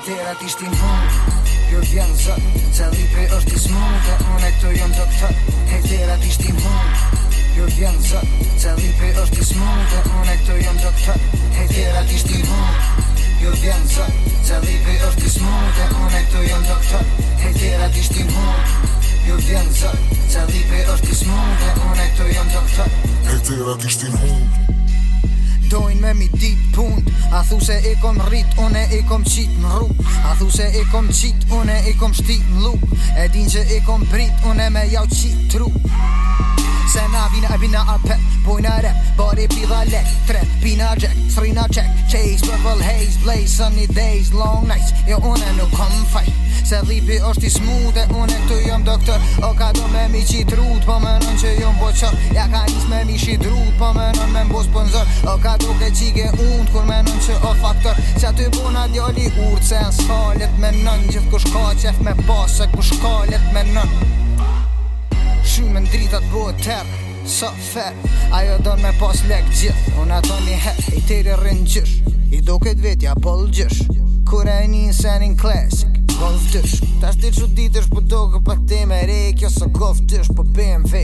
Kajterat ishtin hunk Kjo vjen zot Ca lipe është ismun Dhe une këto jom do të thot Kajterat ishtin hunk Kjo vjen zot Ca është ismun Dhe une këto jom do të thot Kajterat është ismun Dhe une këto jom do të thot Kajterat është ismun Dhe une këto jom do dojnë me mi dit pun A thu se e kom rrit, une e kom qit në rrug A thu se e kom qit, une e kom shtit në lup E din që e kom prit, une me jau qit tru Se na vina e bina a pep, bojna rep Bari pila lek, tre, pina jack srina qek Chase, purple haze, blaze, sunny days, long nights Jo une nuk kom fajt Se lipi është i smute, e këtu jom doktor O ka do me mi qi trut, po më nën që jom po Ja ka njës me mi shi drut, po më nën me mbo sponsor O ka do ke qike undë, kur më nën që o faktor Që aty puna djali urë, se në sfalet me nën Gjith kush ka qef me pasë, se kush kalet me nën Shumë në dritat bëhet terë So fair, ajo do me pas leg gjith Unë ato një her, i tiri rinë gjysh I do këtë vetja po lë gjysh Kure e një senin klesi golf dysh Ta shti që ditë është për po doke për këti me re Kjo së golf dysh për po BMW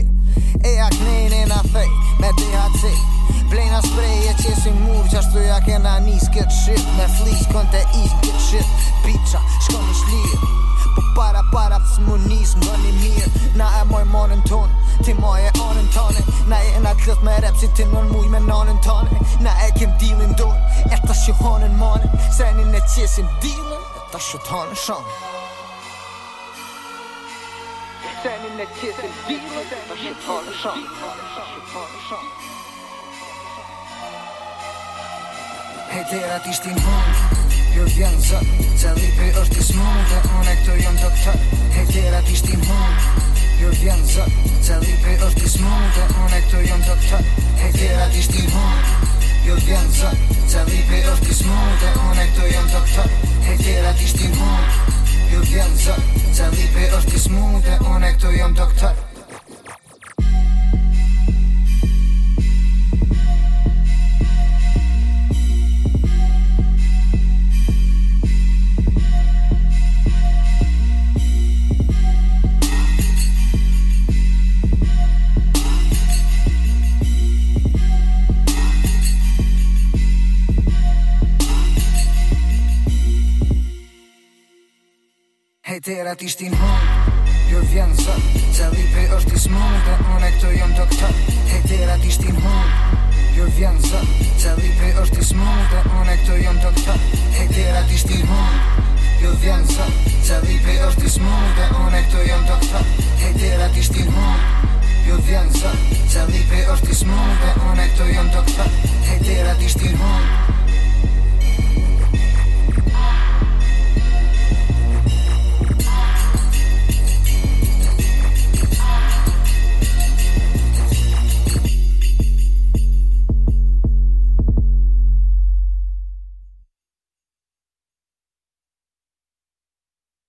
E jak knin e na fej me THC Blejnë a sprej e që si murë jak e kena njës këtë shit Me flis kën të is këtë shit Bitcha shko në shlirë Po para para pës më njës më një mirë Na e moj monën tonë Ti moj e onën tonë Na e na këtë me rep si ti nën muj me nonën tonë Na e kem dilin dorë E të shihonën monën Senin e qesin dilën ta shëtonë shonë Senin në qëtë në ta shëtonë shonë Hej tërat ishtin Jo vjen zë, që lipi është i smunë Dhe unë e këto jëm doktor Hej tërat ishtin Jo vjen zë, që lipi është i smunë Dhe unë e këto jëm doktor Hej tërat ishtin Jo vjen zë, Ca vipe është t'i smutë Une këto jam të këtë E tjera t'ishti mund Ju t'jam zë Ca vipe është t'i smutë Une këto jam të këtë E te era ti stinon, ju jo vjen zë, çallipe është i smundur, onëto yon doktor, e te era ti vjen zë, çallipe është i smundur, onëto yon doktor, e te era ti vjen zë, çallipe është i smundur, onëto yon doktor, e te era ti stinon, ju jo vjen zë, çallipe është i smundur, onëto yon